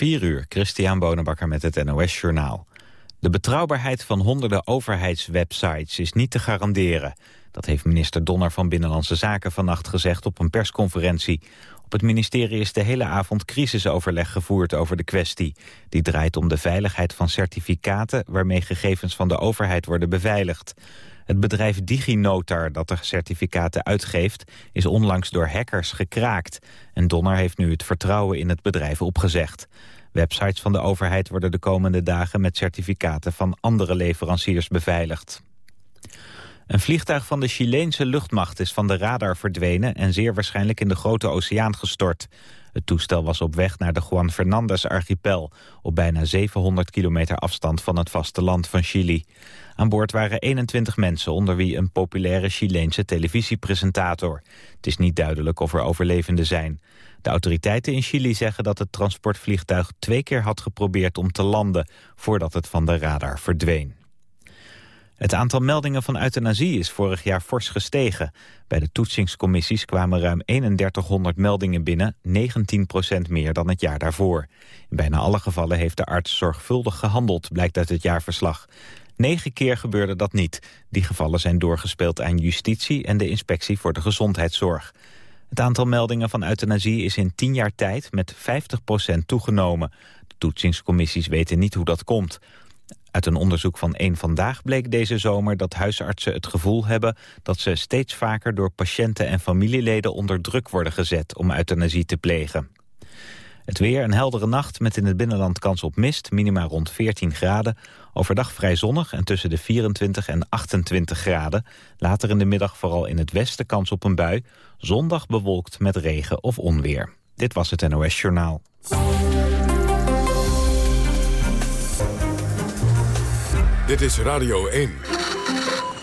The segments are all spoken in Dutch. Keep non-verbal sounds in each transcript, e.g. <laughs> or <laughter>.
4 uur, Christian Bonenbakker met het NOS Journaal. De betrouwbaarheid van honderden overheidswebsites is niet te garanderen. Dat heeft minister Donner van Binnenlandse Zaken vannacht gezegd op een persconferentie. Op het ministerie is de hele avond crisisoverleg gevoerd over de kwestie. Die draait om de veiligheid van certificaten waarmee gegevens van de overheid worden beveiligd. Het bedrijf DigiNotar dat de certificaten uitgeeft... is onlangs door hackers gekraakt. En Donner heeft nu het vertrouwen in het bedrijf opgezegd. Websites van de overheid worden de komende dagen... met certificaten van andere leveranciers beveiligd. Een vliegtuig van de Chileense luchtmacht is van de radar verdwenen... en zeer waarschijnlijk in de Grote Oceaan gestort. Het toestel was op weg naar de Juan Fernandez-archipel... op bijna 700 kilometer afstand van het vasteland van Chili. Aan boord waren 21 mensen, onder wie een populaire Chileense televisiepresentator. Het is niet duidelijk of er overlevenden zijn. De autoriteiten in Chili zeggen dat het transportvliegtuig twee keer had geprobeerd om te landen... voordat het van de radar verdween. Het aantal meldingen van euthanasie is vorig jaar fors gestegen. Bij de toetsingscommissies kwamen ruim 3100 meldingen binnen, 19% meer dan het jaar daarvoor. In bijna alle gevallen heeft de arts zorgvuldig gehandeld, blijkt uit het jaarverslag. Negen keer gebeurde dat niet. Die gevallen zijn doorgespeeld aan justitie en de inspectie voor de gezondheidszorg. Het aantal meldingen van euthanasie is in tien jaar tijd met 50% toegenomen. De toetsingscommissies weten niet hoe dat komt. Uit een onderzoek van één Vandaag bleek deze zomer dat huisartsen het gevoel hebben dat ze steeds vaker door patiënten en familieleden onder druk worden gezet om euthanasie te plegen. Het weer een heldere nacht met in het binnenland kans op mist, minima rond 14 graden. Overdag vrij zonnig en tussen de 24 en 28 graden. Later in de middag vooral in het westen kans op een bui. Zondag bewolkt met regen of onweer. Dit was het NOS Journaal. Dit is Radio 1.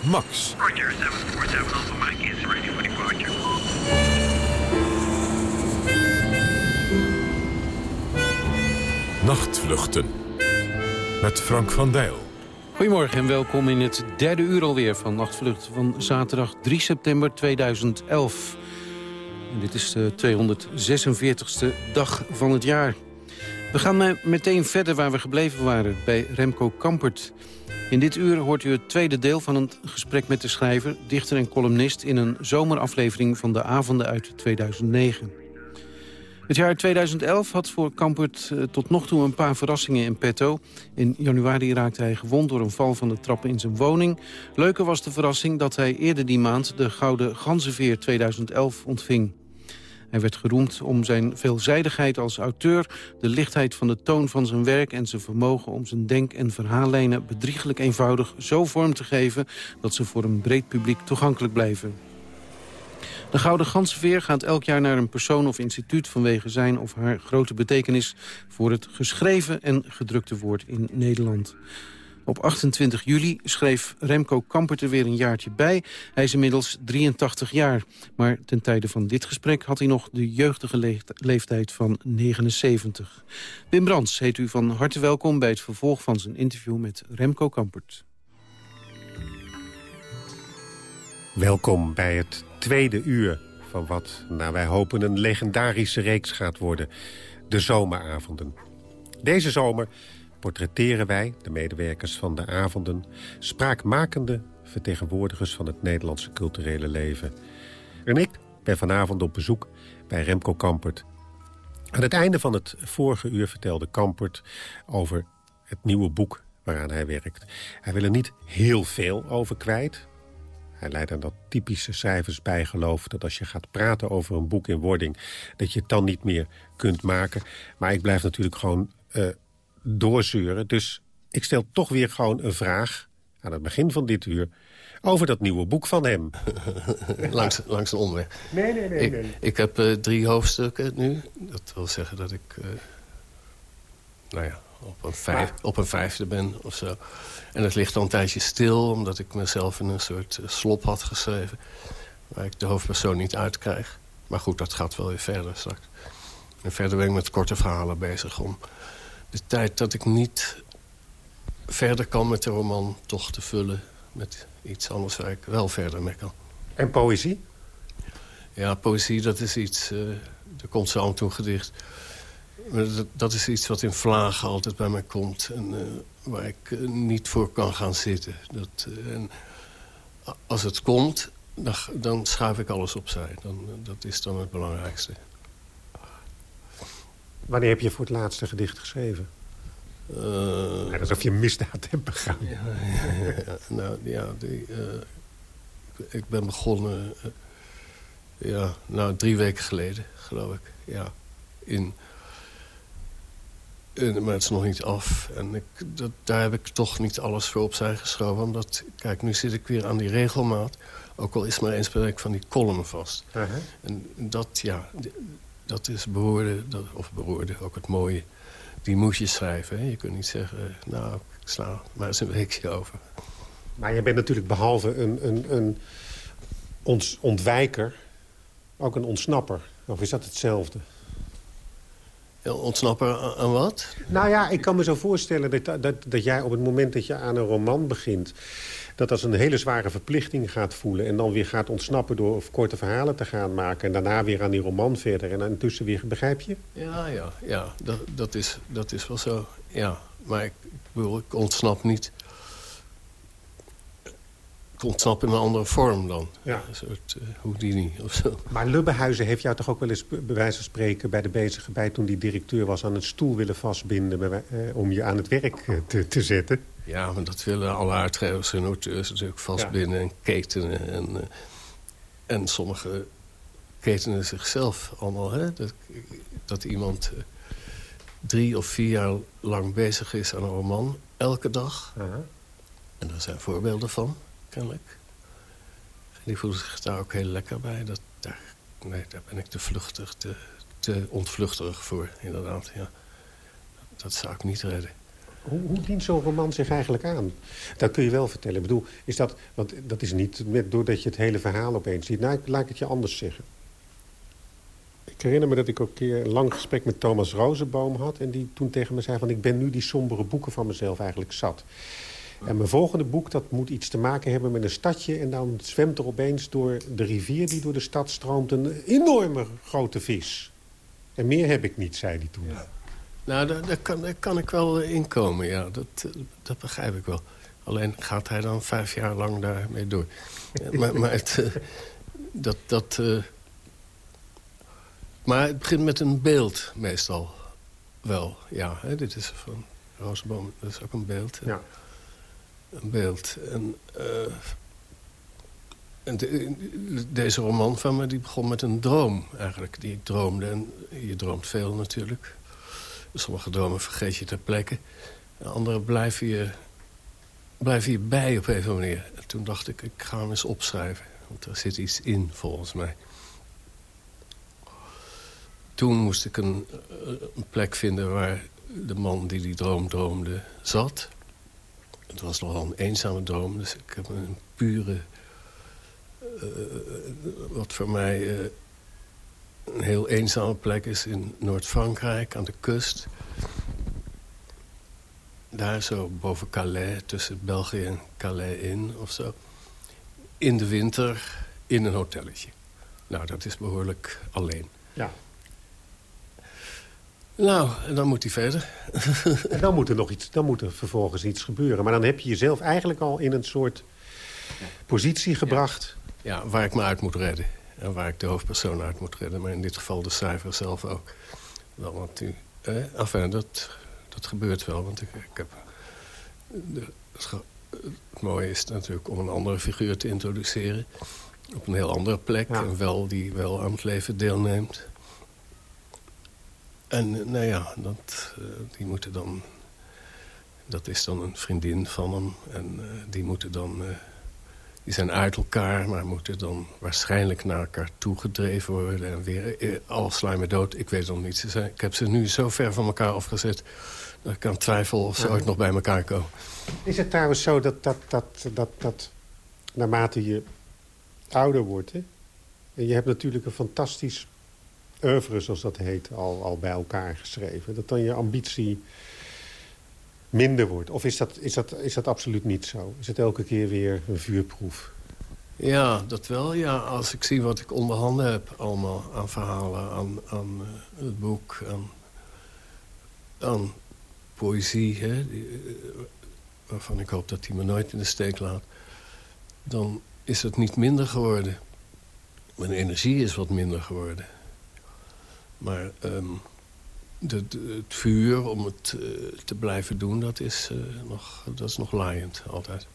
Max. Roger, 747 Alpha Mike is ready for departure. Nachtvluchten. Met Frank van Dijl. Goedemorgen en welkom in het derde uur alweer van Nachtvlucht van zaterdag 3 september 2011. En dit is de 246ste dag van het jaar. We gaan meteen verder waar we gebleven waren, bij Remco Kampert. In dit uur hoort u het tweede deel van een gesprek met de schrijver, dichter en columnist... in een zomeraflevering van de avonden uit 2009. Het jaar 2011 had voor Kampert eh, tot nog toe een paar verrassingen in petto. In januari raakte hij gewond door een val van de trappen in zijn woning. Leuker was de verrassing dat hij eerder die maand de Gouden Ganzenveer 2011 ontving. Hij werd geroemd om zijn veelzijdigheid als auteur... de lichtheid van de toon van zijn werk... en zijn vermogen om zijn denk- en verhaallijnen bedrieglijk eenvoudig zo vorm te geven... dat ze voor een breed publiek toegankelijk blijven. De Gouden Gansenveer gaat elk jaar naar een persoon of instituut... vanwege zijn of haar grote betekenis voor het geschreven en gedrukte woord in Nederland. Op 28 juli schreef Remco Kampert er weer een jaartje bij. Hij is inmiddels 83 jaar. Maar ten tijde van dit gesprek had hij nog de jeugdige leeftijd van 79. Wim Brands heet u van harte welkom bij het vervolg van zijn interview met Remco Kampert. Welkom bij het tweede uur van wat, naar wij hopen, een legendarische reeks gaat worden. De zomeravonden. Deze zomer portretteren wij, de medewerkers van de avonden... spraakmakende vertegenwoordigers van het Nederlandse culturele leven. En ik ben vanavond op bezoek bij Remco Kampert. Aan het einde van het vorige uur vertelde Kampert over het nieuwe boek waaraan hij werkt. Hij wil er niet heel veel over kwijt. Hij leidt aan dat typische cijfers bijgeloof... dat als je gaat praten over een boek in wording... dat je het dan niet meer kunt maken. Maar ik blijf natuurlijk gewoon uh, doorzeuren. Dus ik stel toch weer gewoon een vraag aan het begin van dit uur... over dat nieuwe boek van hem. <laughs> langs, langs een omweg. Nee, nee, nee. Ik, nee. ik heb uh, drie hoofdstukken nu. Dat wil zeggen dat ik... Uh, nou ja, op een, vijf, op een vijfde ben of zo. En het ligt al een tijdje stil... omdat ik mezelf in een soort slop had geschreven... waar ik de hoofdpersoon niet uitkrijg. Maar goed, dat gaat wel weer verder straks. En verder ben ik met korte verhalen bezig om de tijd dat ik niet verder kan met de roman toch te vullen met iets anders waar ik wel verder mee kan. En poëzie? Ja, poëzie dat is iets... Uh, er komt zo aan toe gedicht. Dat, dat, is iets wat in vlagen altijd bij mij komt. En uh, waar ik uh, niet voor kan gaan zitten. Dat, uh, en als het komt, dan, dan schuif ik alles opzij. Dan, dat is dan het belangrijkste. Wanneer heb je voor het laatste gedicht geschreven? Uh, alsof je misdaad hebt begaan. Ja, ja, ja, nou, ja, die, uh, ik, ik, ben begonnen... Uh, ja, nou, drie weken geleden, geloof ik. Ja, in... in maar het is nog niet af. En ik, dat, daar heb ik toch niet alles voor opzij geschoven. Omdat, kijk, nu zit ik weer aan die regelmaat. Ook al is maar eens per week van die column vast. -huh. En dat, ja, dat is behoorde, dat, of behoorde, ook het mooie die moet je schrijven. Hè? Je kunt niet zeggen, nou, ik sla maar eens een weekje over. Maar je bent natuurlijk behalve een, een, een ons ontwijker... ook een ontsnapper. Of is dat hetzelfde? Ja, ontsnapper aan, aan, wat? Nou ja, ik kan me zo voorstellen dat, dat, dat jij op het moment dat je aan een roman begint... dat als een hele zware verplichting gaat voelen... en dan weer gaat ontsnappen door korte verhalen te gaan maken... en daarna weer aan die roman verder en intussen weer... Begrijp je? Ja, ja, ja dat, dat, is, dat is wel zo. Ja, maar ik, ik bedoel, ik ontsnap niet... Ontsnap in een andere vorm dan. Ja. Een soort uh, Houdini of zo. Maar Lubbehuizen heeft jou toch ook wel eens bij wijze van spreken... bij de bezige bij toen die directeur was aan een stoel willen vastbinden... Eh, om je aan het werk te, te zetten? Ja, maar dat willen alle uitgevers en auteurs natuurlijk vastbinden ja. en ketenen. En, uh, en sommige ketenen zichzelf allemaal. Hè? Dat, dat iemand uh, drie of vier jaar lang bezig is aan een roman, elke dag. Uh -huh. En daar zijn voorbeelden van, En die voelen zich daar ook heel lekker bij. Dat, daar, nee, ben ik te vluchtig, te, te voor, inderdaad. Ja. Dat, dat zou ik niet redden. Hoe, hoe dient zo'n roman zich eigenlijk aan? Dat kun je wel vertellen. Ik bedoel, is dat, want dat is niet met, doordat je het hele verhaal opeens ziet. Nou, laat ik het je anders zeggen. Ik herinner me dat ik ook een keer een lang gesprek met Thomas Rozenboom had... en die toen tegen me zei van... ik ben nu die sombere boeken van mezelf eigenlijk zat. En mijn volgende boek, dat moet iets te maken hebben met een stadje... en dan zwemt er opeens door de rivier die door de stad stroomt... een enorme grote vis. En meer heb ik niet, zei hij toen. Ja. Nou, daar, daar, kan, daar kan ik wel in komen, ja. Dat, dat begrijp ik wel. Alleen gaat hij dan vijf jaar lang daarmee door. <laughs> Maar, maar het, uh, dat... dat uh, maar het begint met een beeld, meestal. Wel, ja. Hè, dit is van Roosboom, dat is ook een beeld. Ja. Een beeld. En, uh, en de, deze roman van me, die begon met een droom, eigenlijk. Die ik droomde. En je droomt veel, natuurlijk. Sommige dromen vergeet je ter plekke. Andere blijven je, blijven je bij op een of andere manier. En toen dacht ik, ik ga hem eens opschrijven. Want er zit iets in, volgens mij. Toen moest ik een, een plek vinden waar de man die die droom droomde zat. Het was nogal een eenzame droom, dus ik heb een pure... Uh, wat voor mij... Uh, een heel eenzame plek is in Noord-Frankrijk, aan de kust. Daar zo boven Calais, tussen België en Calais in of zo. In de winter in een hotelletje. Nou, dat is behoorlijk alleen. Ja. Nou, en dan moet hij verder. <laughs> en dan moet er nog iets, dan moet er vervolgens iets gebeuren. Maar dan heb je jezelf eigenlijk al in een soort positie gebracht. Ja, ja waar ik me uit moet redden. En waar ik de hoofdpersoon uit moet redden. Maar in dit geval de schrijver zelf ook. Wel, want u, eh, enfin, dat, dat gebeurt wel. Want ik, ik heb... De, het, het mooie is natuurlijk om een andere figuur te introduceren. Op een heel andere plek. Ja. En wel die wel aan het leven deelneemt. En nou ja, dat, uh, die moeten dan... Dat is dan een vriendin van hem. En uh, die moeten dan... Uh, die zijn uit elkaar, maar moeten dan waarschijnlijk naar elkaar toegedreven worden. En weer al me dood. Ik weet het nog niet. Ze zijn, ik heb ze nu zo ver van elkaar afgezet... dat ik aan twijfel of ze ooit nog bij elkaar komen. Is het trouwens zo dat, dat, dat, dat, dat naarmate je ouder wordt... Hè? en je hebt natuurlijk een fantastisch oeuvre, zoals dat heet, al, al bij elkaar geschreven... dat dan je ambitie minder wordt? Of is dat, is, dat, is dat absoluut niet zo? Is het elke keer weer een vuurproef? Ja, dat wel. Ja, als ik zie wat ik onder handen heb allemaal aan verhalen, aan, aan uh, het boek... Aan, aan poëzie... Hè, eh, waarvan ik hoop dat hij me nooit in de steek laat... dan is het niet minder geworden. Mijn energie is wat minder geworden. Maar ehm, de, de, het vuur om het uh, te blijven doen, dat is, uh, nog, dat is nog laaiend altijd.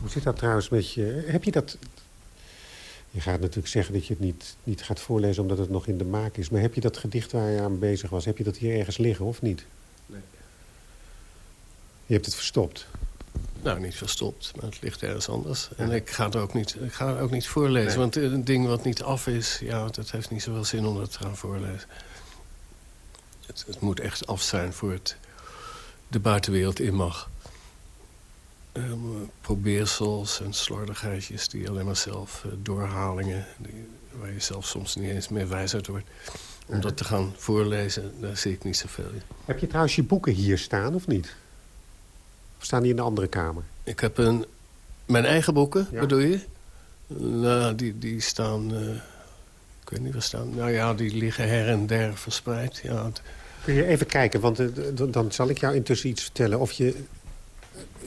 Hoe zit dat trouwens met je... Heb je dat... Je gaat natuurlijk zeggen dat je het niet, niet gaat voorlezen omdat het nog in de maak is. Maar heb je dat gedicht waar je aan bezig was, heb je dat hier ergens liggen of niet? Nee. Je hebt het verstopt? Nou, niet verstopt, maar het ligt ergens anders. En ik ga het ook niet, ik ga het ook niet voorlezen. Nee. Want een ding wat niet af is, ja, dat heeft niet zoveel zin om dat te gaan voorlezen. Het, het moet echt af zijn voor het de buitenwereld in mag. Um, probeersels en slordigheidjes die alleen maar zelf uh, doorhalingen... Die, waar je zelf soms niet eens meer wijs uit wordt. Om dat te gaan voorlezen, daar zie ik niet zoveel in. Heb je trouwens je boeken hier staan of niet? Staan die in de andere kamer? Ik heb een... Mijn eigen boeken, ja. bedoel je? Nou, die, die staan... Uh, ik weet niet waar staan. Nou ja, die liggen her en der verspreid. Ja. Kun je even kijken, want uh, dan zal ik jou intussen iets vertellen. Of je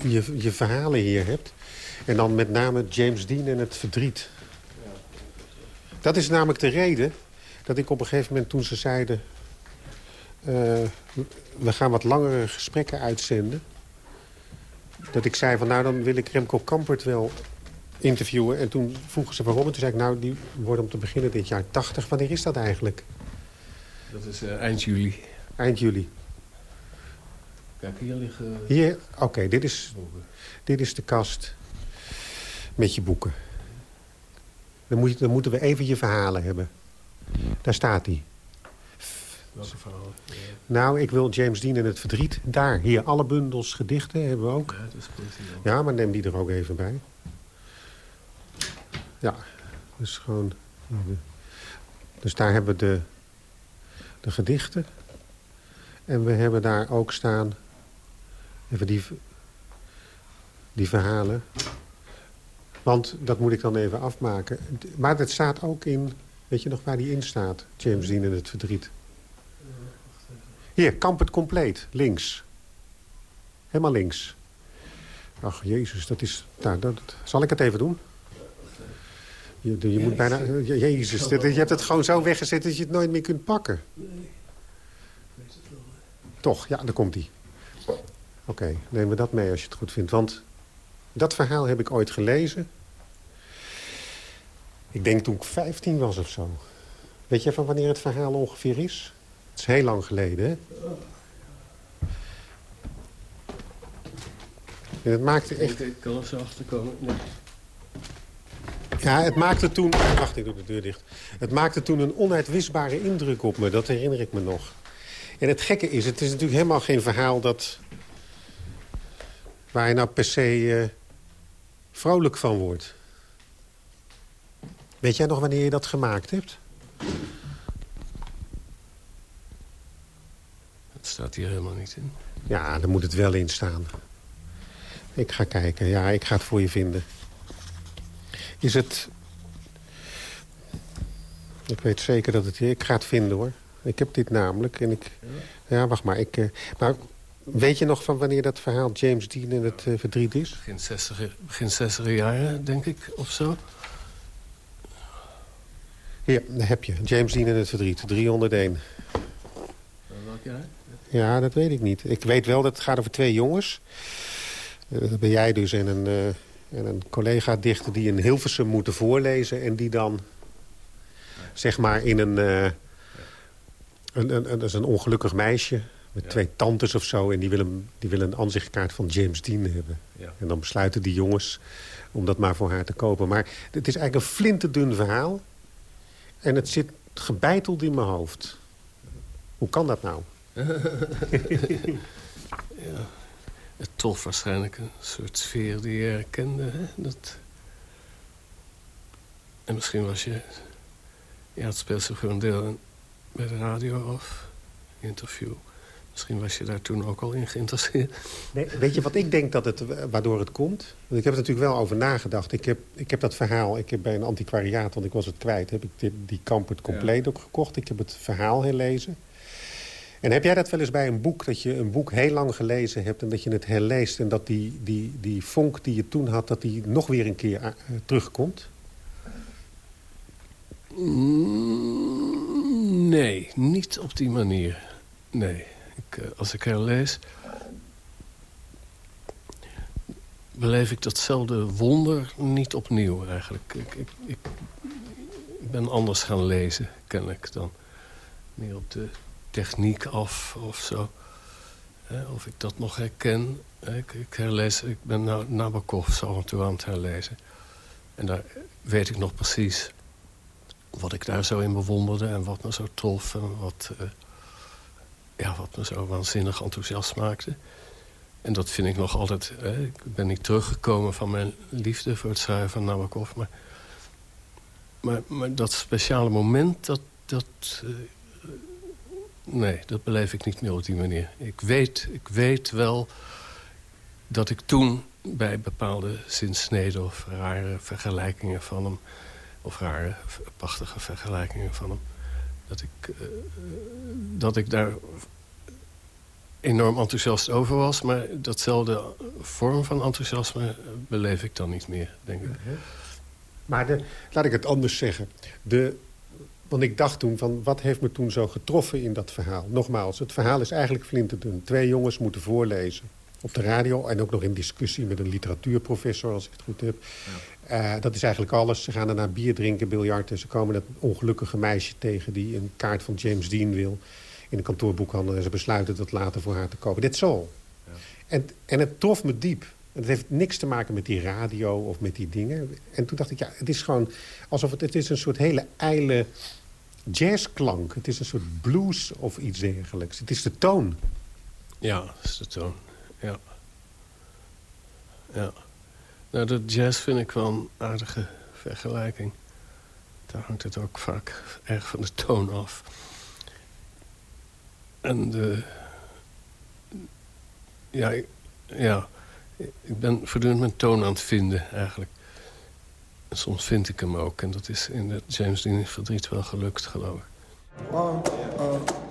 je, je verhalen hier hebt. En dan met name James Dean en het verdriet. Dat is namelijk de reden dat ik op een gegeven moment toen ze zeiden... Uh, we gaan wat langere gesprekken uitzenden. Dat ik zei van nou dan wil ik Remco Kampert wel interviewen. En toen vroegen ze waarom. En toen zei ik nou die worden om te beginnen dit jaar 80. Wanneer is dat eigenlijk? Dat is uh, eind juli. Eind juli. Kijk, hier liggen... Hier, oké, okay, dit, is, dit is de kast met je boeken. Dan, moet je, dan moeten we even je verhalen hebben. Daar staat hij. Welke verhalen? Ja. Nou, ik wil James Dean en het verdriet. Daar, hier, alle bundels gedichten hebben we ook. Ja, dat is goed. Ja, maar neem die er ook even bij. Ja, dus gewoon... Dus daar hebben we de, de gedichten. En we hebben daar ook staan Even die, die verhalen. Want dat moet ik dan even afmaken. Maar het staat ook in... Weet je nog waar die in staat? James Dean en het verdriet. Hier, kamp het compleet. Links. Helemaal links. Ach, jezus, dat is... Nou, dat, zal ik het even doen? Je, je moet bijna... Jezus, je hebt het gewoon zo weggezet dat je het nooit meer kunt pakken. Toch, ja, daar komt hij. Oké, nemen we dat mee als je het goed vindt. Want dat verhaal heb ik ooit gelezen. Ik denk toen ik 15 was of zo. Weet je van wanneer het verhaal ongeveer is? Het is heel lang geleden, hè? En het maakte echt... Ik kan er zo achterkomen. Nee. Ja, het maakte toen... Wacht, ik doe de deur dicht. Het maakte toen een onuitwisbare indruk op me. Dat herinner ik me nog. En het gekke is, het is natuurlijk helemaal geen verhaal dat waar je nou per se uh, vrolijk van wordt. Weet jij nog wanneer je dat gemaakt hebt? Staat hier helemaal niet in. Ja, dan moet het wel in staan. Ik ga kijken. Ja, ik ga het voor je vinden. Is het... Ik weet zeker dat het... Ik ga het vinden, hoor. Ik heb dit namelijk. En ik... Ja, wacht maar. Ik, uh... maar Weet je nog van wanneer dat verhaal James Dean in het uh, verdriet is? Begin 60, begin 60 jaren, denk ik, of zo. Ja, daar heb je. James Dean in het verdriet, 301. Welk jaar? Ja, dat weet ik niet. Ik weet wel dat het gaat over twee jongens. Uh, dat ben jij dus en een, uh, en een collega-dichter die in Hilversum moeten voorlezen... en die dan, zeg maar, in een... een, een, een, een, een ongelukkig meisje met ja. twee tantes of zo. En die willen, die willen een aanzichtkaart van James Dean hebben. Ja. En dan besluiten die jongens om dat maar voor haar te kopen. Maar het is eigenlijk een flinterdun verhaal. En het zit gebeiteld in mijn hoofd. Hoe kan dat nou? <laughs> ja, het tof waarschijnlijk een soort sfeer die je herkende. Hè? Dat... En misschien was je... Ja, het speelt zich gewoon deel bij de radio af. Interview. Misschien was je daar toen ook al in geïnteresseerd. Nee, weet je wat ik denk dat het, waardoor het komt? Want ik heb er natuurlijk wel over nagedacht. Ik heb, ik heb dat verhaal, ik heb bij een antiquariaat, want ik was het kwijt... heb ik die, die Kampert compleet ook gekocht. Ik heb het verhaal herlezen. En heb jij dat wel eens bij een boek, dat je een boek heel lang gelezen hebt... en dat je het herleest en dat die, die, die vonk die je toen had... dat die nog weer een keer uh, terugkomt? Mm, nee, niet op die manier. Nee. Ik, uh, als ik herlees... beleef ik datzelfde wonder niet opnieuw eigenlijk. Ik, ik, ik ben anders gaan lezen, kennelijk, dan meer op de techniek af of zo. of ik dat nog herken. Ik, ik, herlees, ik ben nou Nabokov zo en toe aan het herlezen. En daar weet ik nog precies wat ik daar zo in bewonderde... en wat me zo trof en wat, uh, ja, wat me zo waanzinnig enthousiast maakte. En dat vind ik nog altijd... Hè, ik ben niet teruggekomen van mijn liefde voor het schrijven van Nabokov... maar, maar, maar dat speciale moment, dat... dat uh, nee, dat beleef ik niet meer op die manier. Ik weet, ik weet wel dat ik toen bij bepaalde zinsneden of rare vergelijkingen van hem... of rare, prachtige vergelijkingen van hem... dat ik, uh, dat ik daar enorm enthousiast over was. Maar datzelfde vorm van enthousiasme beleef ik dan niet meer, denk ik. Maar de, laat ik het anders zeggen. De, want ik dacht toen van, wat heeft me toen zo getroffen in dat verhaal? Nogmaals, het verhaal is eigenlijk flinterdun. Twee jongens moeten voorlezen op de radio... en ook nog in discussie met een literatuurprofessor, als ik het goed heb. Ja. Uh, dat is eigenlijk alles. Ze gaan daarna bier drinken, biljarten. Ze komen dat ongelukkige meisje tegen... die een kaart van James Dean wil in een kantoorboekhandel... en ze besluiten dat later voor haar te kopen. Dit zo. Ja. En, en het trof me diep. Het heeft niks te maken met die radio of met die dingen. En toen dacht ik, ja, het is gewoon alsof het, het is een soort hele eile jazzklank. Het is een soort blues of iets dergelijks. Het is de toon. Ja, het is de toon. Ja. Ja. Nou, de jazz vind ik wel een aardige vergelijking. Daar hangt het ook vaak erg van de toon af. En de... Ja, ja, ik ben voortdurend mijn toon aan het vinden, eigenlijk. En soms vind ik hem ook. En dat is in de James Dean verdriet wel gelukt, geloof ik. Oh, oh.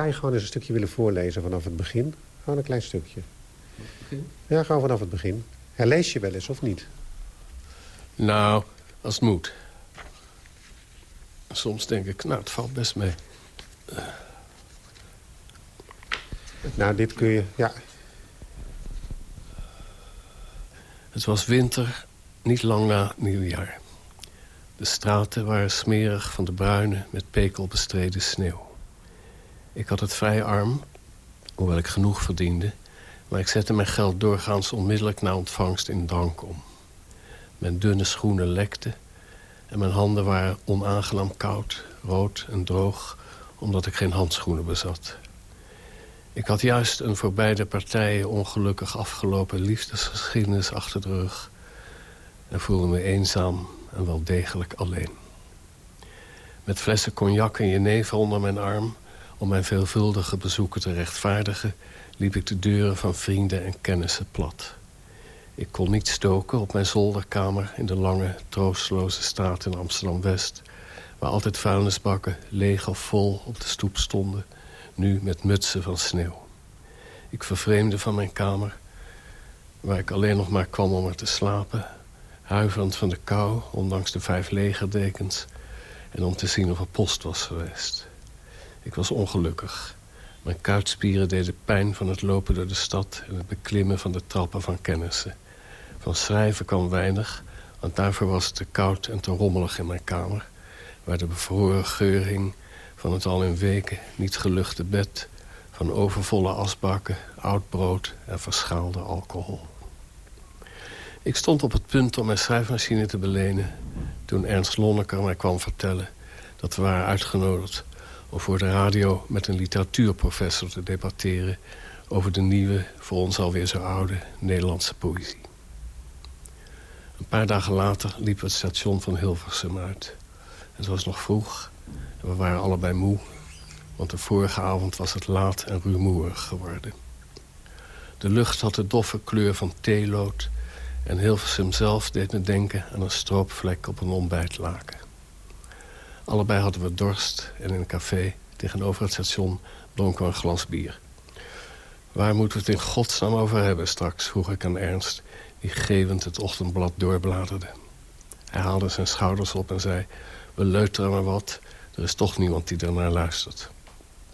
Zou je gewoon eens een stukje willen voorlezen vanaf het begin? Gewoon een klein stukje. Ja, gewoon vanaf het begin. Herlees je wel eens of niet? Nou, als het moet. Soms denk ik, nou, het valt best mee. Nou, dit kun je... Ja, Het was winter, niet lang na nieuwjaar. De straten waren smerig van de bruine, met pekel bestreden sneeuw. Ik had het vrij arm, hoewel ik genoeg verdiende... maar ik zette mijn geld doorgaans onmiddellijk na ontvangst in drank om. Mijn dunne schoenen lekten en mijn handen waren onaangenaam koud, rood en droog... omdat ik geen handschoenen bezat. Ik had juist een voor beide partijen ongelukkig afgelopen liefdesgeschiedenis achter de rug... en voelde me eenzaam en wel degelijk alleen. Met flessen cognac en jenever onder mijn arm... om mijn veelvuldige bezoeken te rechtvaardigen... liep ik de deuren van vrienden en kennissen plat. Ik kon niet stoken op mijn zolderkamer... in de lange, troosteloze straat in Amsterdam-West... waar altijd vuilnisbakken, leeg of vol, op de stoep stonden nu met mutsen van sneeuw. Ik vervreemde van mijn kamer, waar ik alleen nog maar kwam om er te slapen... huiverend van de kou, ondanks de vijf legerdekens... en om te zien of er post was geweest. Ik was ongelukkig. Mijn kuitspieren deden pijn van het lopen door de stad... en het beklimmen van de trappen van kennissen. Van schrijven kwam weinig, want daarvoor was het te koud en te rommelig in mijn kamer... waar de bevroren geur hing van het al in weken niet geluchte bed... van overvolle asbakken, oud brood en verschaalde alcohol. Ik stond op het punt om mijn schrijfmachine te belenen... toen Ernst Lonneker mij kwam vertellen dat we waren uitgenodigd... om voor de radio met een literatuurprofessor te debatteren... over de nieuwe, voor ons alweer zo oude, Nederlandse poëzie. Een paar dagen later liepen we het station van Hilversum uit. Het was nog vroeg we waren allebei moe, want de vorige avond was het laat en rumoerig geworden. De lucht had de doffe kleur van theelood... en Hilversum zelf deed me denken aan een stroopvlek op een ontbijtlaken. Allebei hadden we dorst en in een café tegenover het station we een glas bier. Waar moeten we het in godsnaam over hebben straks, vroeg ik aan Ernst... die gevend het ochtendblad doorbladerde. Hij haalde zijn schouders op en zei... we leuteren maar wat er is toch niemand die ernaar luistert.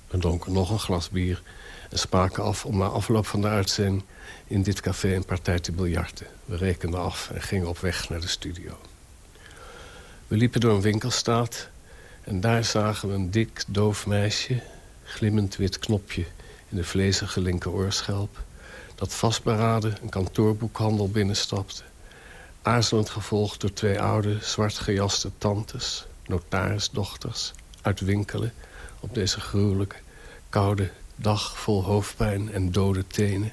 We dronken nog een glas bier en spraken af om na afloop van de uitzending... in dit café een partij te biljarten. We rekenden af en gingen op weg naar de studio. We liepen door een winkelstraat en daar zagen we een dik, doof meisje... glimmend wit knopje in de vlezige linkeroorschelp... dat vastberaden een kantoorboekhandel binnenstapte... aarzelend gevolgd door twee oude, zwart gejaste tantes notarisdochters uitwinkelen... op deze gruwelijke, koude dag vol hoofdpijn en dode tenen.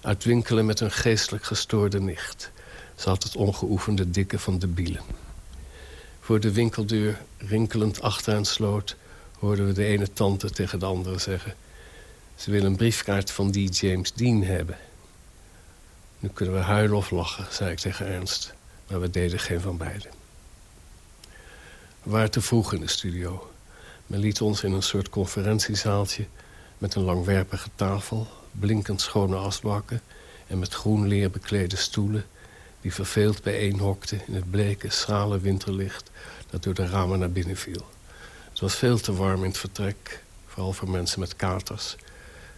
Uitwinkelen met een geestelijk gestoorde nicht. Ze had het ongeoefende dikke van de bielen. Voor de winkeldeur, rinkelend achter en sloot... hoorden we de ene tante tegen de andere zeggen... ze wil een briefkaart van die James Dean hebben. Nu kunnen we huilen of lachen, zei ik tegen Ernst. Maar we deden geen van beiden. We waren te vroeg in de studio. Men liet ons in een soort conferentiezaaltje... met een langwerpige tafel, blinkend schone asbakken... en met groen leer beklede stoelen... die verveeld bijeenhokten in het bleke, schrale winterlicht... dat door de ramen naar binnen viel. Het was veel te warm in het vertrek, vooral voor mensen met katers...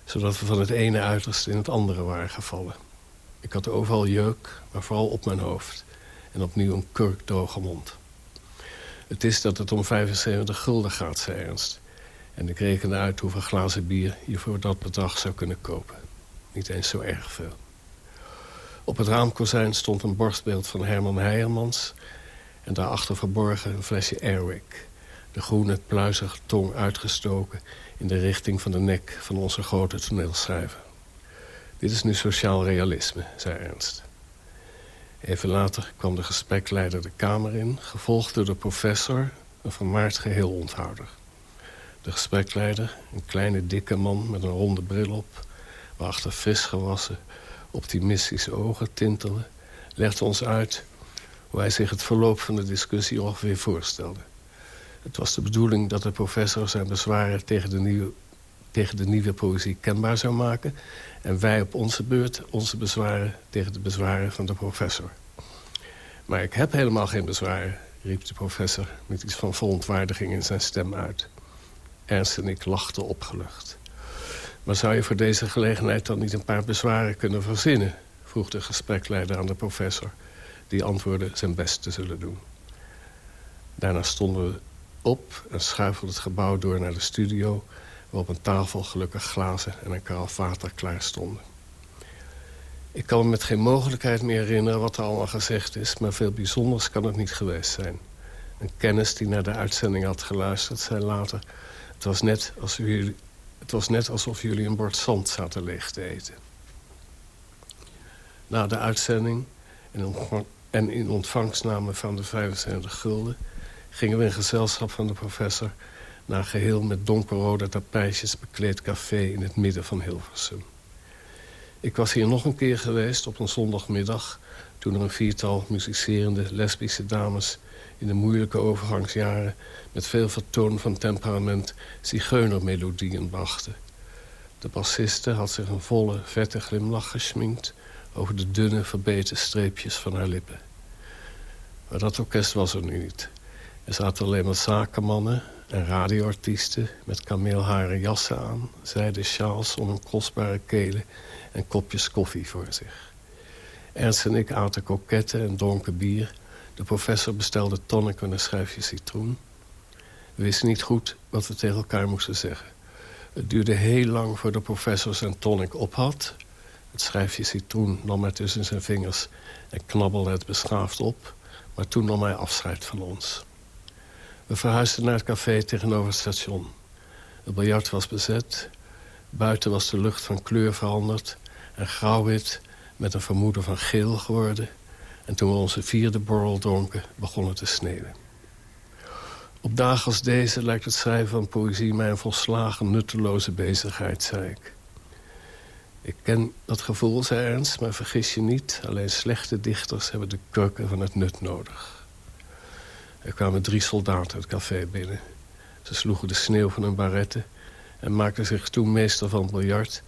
zodat we van het ene uiterste in het andere waren gevallen. Ik had overal jeuk, maar vooral op mijn hoofd... en opnieuw een kurkdroge mond. Het is dat het om 75 gulden gaat, zei Ernst. En ik rekende uit hoeveel glazen bier je voor dat bedrag zou kunnen kopen. Niet eens zo erg veel. Op het raamkozijn stond een borstbeeld van Herman Heijermans... en daarachter verborgen een flesje Airwick. De groene, pluizige tong uitgestoken... in de richting van de nek van onze grote toneelschrijver. Dit is nu sociaal realisme, zei Ernst. Even later kwam de gesprekleider de kamer in... gevolgd door de professor, een vermaard geheel onthouder. De gesprekleider, een kleine dikke man met een ronde bril op... waarachter fris gewassen, optimistische ogen tintelden... legde ons uit hoe hij zich het verloop van de discussie ongeveer voorstelde. Het was de bedoeling dat de professor zijn bezwaren tegen de nieuwe tegen de nieuwe poëzie kenbaar zou maken... en wij op onze beurt onze bezwaren tegen de bezwaren van de professor. Maar ik heb helemaal geen bezwaren, riep de professor... met iets van verontwaardiging in zijn stem uit. Ernst en ik lachten opgelucht. Maar zou je voor deze gelegenheid dan niet een paar bezwaren kunnen verzinnen? vroeg de gesprekleider aan de professor. Die antwoordde zijn best te zullen doen. Daarna stonden we op en schuifelden het gebouw door naar de studio... waar op een tafel gelukkig glazen en een karaaf water klaar stonden. Ik kan me met geen mogelijkheid meer herinneren wat er allemaal gezegd is... maar veel bijzonders kan het niet geweest zijn. Een kennis die naar de uitzending had geluisterd zei later... het was net, als jullie, het was net alsof jullie een bord zand zaten leeg te eten. Na de uitzending en in ontvangstname van de 75 gulden... gingen we in gezelschap van de professor... naar geheel met donkerrode tapijtjes bekleed café in het midden van Hilversum. Ik was hier nog een keer geweest op een zondagmiddag... toen er een viertal muzicerende lesbische dames... in de moeilijke overgangsjaren... met veel vertoon van temperament zigeunermelodieën brachten. De bassiste had zich een volle, vette glimlach gesminkt... over de dunne, verbeten streepjes van haar lippen. Maar dat orkest was er nu niet. Er zaten alleen maar zakenmannen en radioartiesten... met kameelharen jassen aan, zijden sjaals om hun kostbare kelen en kopjes koffie voor zich. Ernst en ik aten koketten en dronken bier. De professor bestelde tonic en een schijfje citroen. We wisten niet goed wat we tegen elkaar moesten zeggen. Het duurde heel lang voor de professor zijn tonic op had. Het schijfje citroen nam hij tussen zijn vingers en knabbelde het beschaafd op. Maar toen nam hij afscheid van ons. We verhuisden naar het café tegenover het station. Het biljart was bezet. Buiten was de lucht van kleur veranderd en grauwwit met een vermoeden van geel geworden. En toen we onze vierde borrel dronken, begon het te sneeuwen. Op dagen als deze lijkt het schrijven van poëzie mij een volslagen nutteloze bezigheid, zei ik. Ik ken dat gevoel, zei Ernst, maar vergis je niet. Alleen slechte dichters hebben de kurken van het nut nodig. Er kwamen drie soldaten het café binnen. Ze sloegen de sneeuw van hun baretten... en maakten zich toen meester van biljart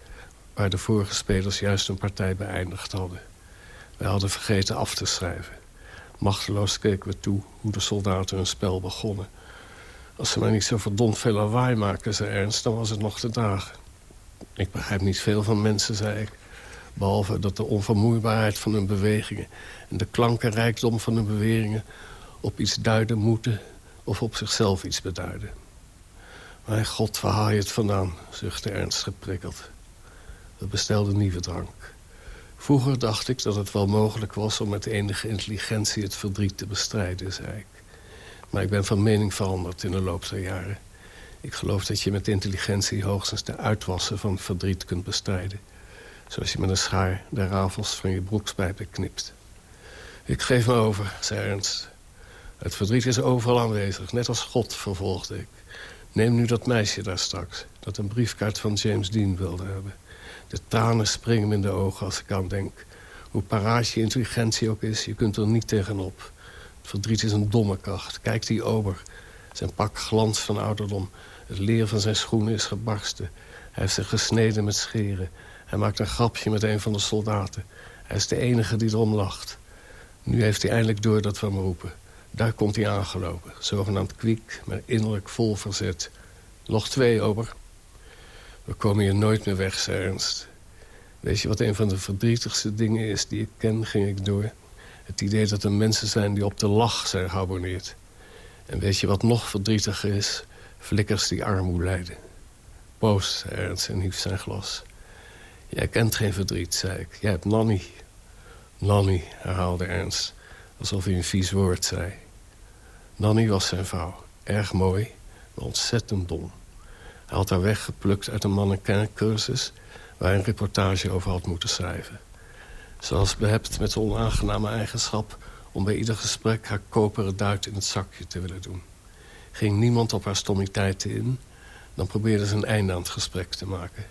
waar de vorige spelers juist een partij beëindigd hadden. Wij hadden vergeten af te schrijven. Machteloos keken we toe hoe de soldaten hun spel begonnen. Als ze maar niet zo verdomd veel lawaai maakten, zei Ernst, dan was het nog te dagen. Ik begrijp niet veel van mensen, zei ik. Behalve dat de onvermoeibaarheid van hun bewegingen... en de klankenrijkdom van hun beweringen op iets duiden moeten... of op zichzelf iets beduiden. Mijn god, waar haal je het vandaan, zuchtte Ernst geprikkeld. We bestelden nieuwe drank. Vroeger dacht ik dat het wel mogelijk was om met enige intelligentie het verdriet te bestrijden, zei ik. Maar ik ben van mening veranderd in de loop der jaren. Ik geloof dat je met intelligentie hoogstens de uitwassen van verdriet kunt bestrijden. Zoals je met een schaar de rafels van je broekspijpen knipt. Ik geef me over, zei Ernst. Het verdriet is overal aanwezig, net als God, vervolgde ik. Neem nu dat meisje daar straks, dat een briefkaart van James Dean wilde hebben. De tranen springen me in de ogen als ik aan denk. Hoe paraat je intelligentie ook is, je kunt er niet tegenop. Het verdriet is een domme kracht. Kijk die ober. Zijn pak glans van ouderdom. Het leer van zijn schoenen is gebarsten. Hij heeft zich gesneden met scheren. Hij maakt een grapje met een van de soldaten. Hij is de enige die erom lacht. Nu heeft hij eindelijk door dat we hem roepen. Daar komt hij aangelopen. Zogenaamd kwiek, maar innerlijk vol verzet. Nog twee, ober. We komen hier nooit meer weg, zei Ernst. Weet je wat een van de verdrietigste dingen is die ik ken, ging ik door? Het idee dat er mensen zijn die op de lach zijn geabonneerd. En weet je wat nog verdrietiger is? Flikkers die armoede lijden. Boos, zei Ernst en hief zijn glas. Jij kent geen verdriet, zei ik. Jij hebt Nanny. Nanny, herhaalde Ernst, alsof hij een vies woord zei. Nanny was zijn vrouw. Erg mooi, maar ontzettend dom. Hij had haar weggeplukt uit een mannenkerncursus... waar hij een reportage over had moeten schrijven. Ze was behept met de onaangename eigenschap... om bij ieder gesprek haar koperen duit in het zakje te willen doen. Ging niemand op haar stommiteiten in... dan probeerde ze een einde aan het gesprek te maken.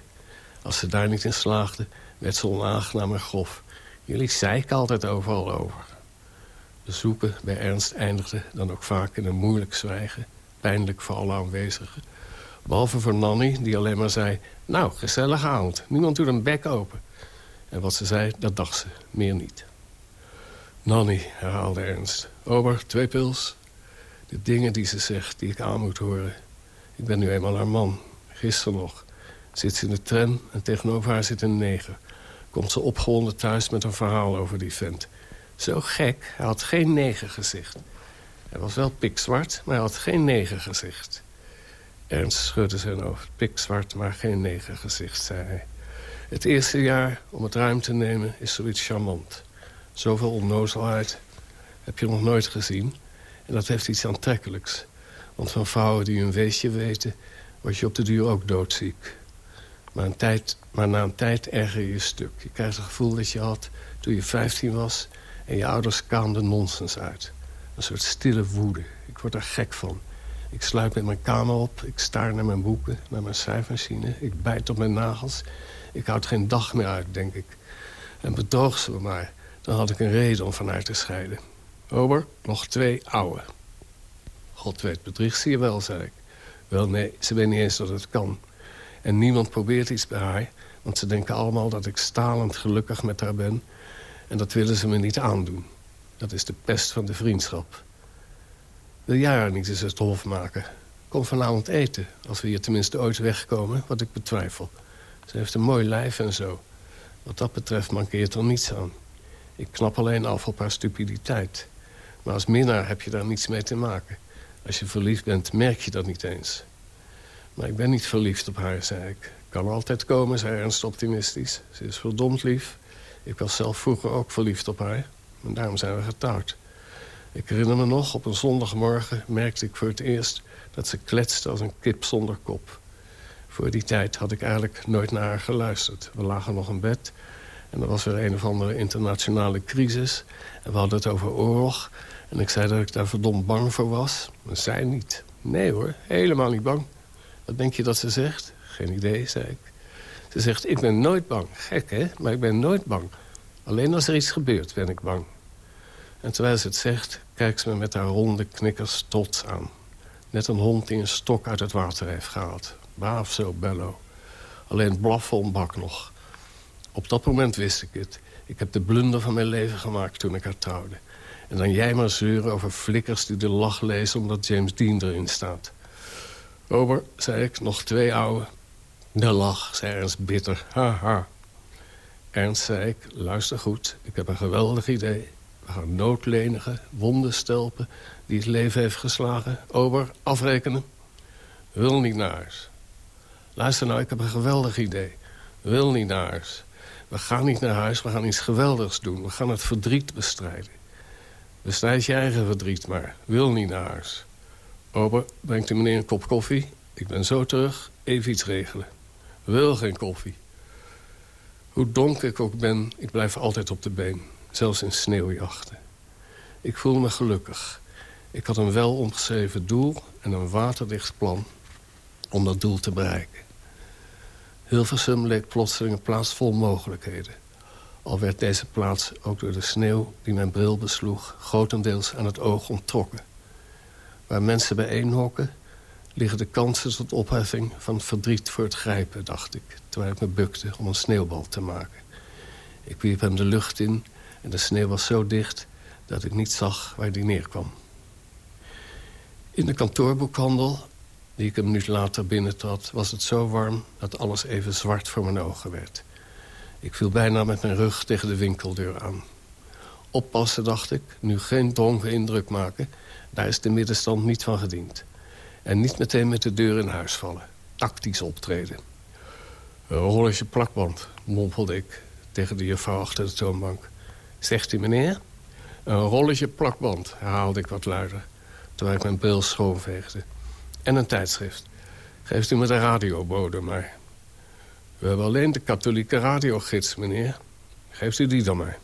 Als ze daar niet in slaagde, werd ze onaangenaam en grof. Jullie zeiken altijd overal over. Bezoeken bij Ernst eindigden dan ook vaak in een moeilijk zwijgen... pijnlijk voor alle aanwezigen Behalve voor Nanny, die alleen maar zei... nou, gezellige avond, niemand doet een bek open. En wat ze zei, dat dacht ze, meer niet. Nanny, herhaalde Ernst. Ober, twee pils. De dingen die ze zegt, die ik aan moet horen. Ik ben nu eenmaal haar man. Gisteren nog. Zit ze in de tram en tegenover haar zit een neger. Komt ze opgewonden thuis met een verhaal over die vent. Zo gek, hij had geen neger gezicht. Hij was wel pikzwart, maar hij had geen neger gezicht. Ernst schudde zijn hoofd. Pikzwart, maar geen neger gezicht, zei hij. Het eerste jaar om het ruim te nemen is zoiets charmant. Zoveel onnozelheid heb je nog nooit gezien. En dat heeft iets aantrekkelijks. Want van vrouwen die een weesje weten... word je op de duur ook doodziek. Maar, een tijd, maar na een tijd erger je je stuk. Je krijgt het gevoel dat je had toen je 15 was... en je ouders kaamden nonsens uit. Een soort stille woede. Ik word er gek van. Ik sluit met mijn kamer op. Ik staar naar mijn boeken, naar mijn schrijfmachine. Ik bijt op mijn nagels. Ik houd geen dag meer uit, denk ik. En bedroog ze me maar. Dan had ik een reden om van haar te scheiden. Ober, nog twee ouwe. God weet, bedriegt ze je wel, zei ik. Wel, nee, ze weet niet eens dat het kan. En niemand probeert iets bij haar... want ze denken allemaal dat ik stalend gelukkig met haar ben... en dat willen ze me niet aandoen. Dat is de pest van de vriendschap. Wil haar niet eens het hof maken? Kom vanavond eten, als we hier tenminste ooit wegkomen, wat ik betwijfel. Ze heeft een mooi lijf en zo. Wat dat betreft mankeert er niets aan. Ik knap alleen af op haar stupiditeit. Maar als minnaar heb je daar niets mee te maken. Als je verliefd bent, merk je dat niet eens. Maar ik ben niet verliefd op haar, zei ik. Kan altijd komen, zei Ernst optimistisch. Ze is verdomd lief. Ik was zelf vroeger ook verliefd op haar. En daarom zijn we getrouwd. Ik herinner me nog, op een zondagmorgen merkte ik voor het eerst... dat ze kletste als een kip zonder kop. Voor die tijd had ik eigenlijk nooit naar haar geluisterd. We lagen nog in bed en er was weer een of andere internationale crisis. En we hadden het over oorlog. En ik zei dat ik daar verdomd bang voor was. Maar zij niet. Nee hoor, helemaal niet bang. Wat denk je dat ze zegt? Geen idee, zei ik. Ze zegt, ik ben nooit bang. Gek, hè? Maar ik ben nooit bang. Alleen als er iets gebeurt, ben ik bang. En terwijl ze het zegt, kijkt ze me met haar ronde knikkers tot aan. Net een hond die een stok uit het water heeft gehaald. Braaf zo, Bello. Alleen blaffen ontbak nog. Op dat moment wist ik het. Ik heb de blunder van mijn leven gemaakt toen ik haar trouwde. En dan jij maar zeuren over flikkers die de lach lezen... omdat James Dean erin staat. Ober, zei ik, nog twee ouwe. De lach, zei Ernst bitter. Haha. Ha. Ernst, zei ik, luister goed. Ik heb een geweldig idee. We gaan noodlenige, wonden stelpen die het leven heeft geslagen. Ober, afrekenen. Wil niet naar huis. Luister nou, ik heb een geweldig idee. Wil niet naar huis. We gaan niet naar huis, we gaan iets geweldigs doen. We gaan het verdriet bestrijden. Bestrijd je eigen verdriet maar. Wil niet naar huis. Ober, brengt u meneer een kop koffie? Ik ben zo terug. Even iets regelen. Wil geen koffie. Hoe donker ik ook ben, ik blijf altijd op de been. Zelfs in sneeuwjachten. Ik voel me gelukkig. Ik had een wel omgeschreven doel en een waterdicht plan om dat doel te bereiken. Hilversum leek plotseling een plaats vol mogelijkheden. Al werd deze plaats ook door de sneeuw die mijn bril besloeg... grotendeels aan het oog onttrokken. Waar mensen bijeenhokken liggen de kansen tot opheffing van verdriet voor het grijpen, dacht ik... terwijl ik me bukte om een sneeuwbal te maken. Ik wierp hem de lucht in en de sneeuw was zo dicht... dat ik niet zag waar die neerkwam. In de kantoorboekhandel die ik een minuut later binnentrad... was het zo warm dat alles even zwart voor mijn ogen werd. Ik viel bijna met mijn rug tegen de winkeldeur aan. Oppassen, dacht ik, nu geen dronken indruk maken... daar is de middenstand niet van gediend. En niet meteen met de deur in huis vallen. Tactisch optreden. Een rolletje plakband, mompelde ik tegen de juffrouw achter de toonbank. Zegt u, meneer? Een rolletje plakband, herhaalde ik wat luider... terwijl ik mijn bril schoonveegde en een tijdschrift. Geeft u me de radiobode maar. We hebben alleen de katholieke radiogids, meneer. Geeft u die dan maar.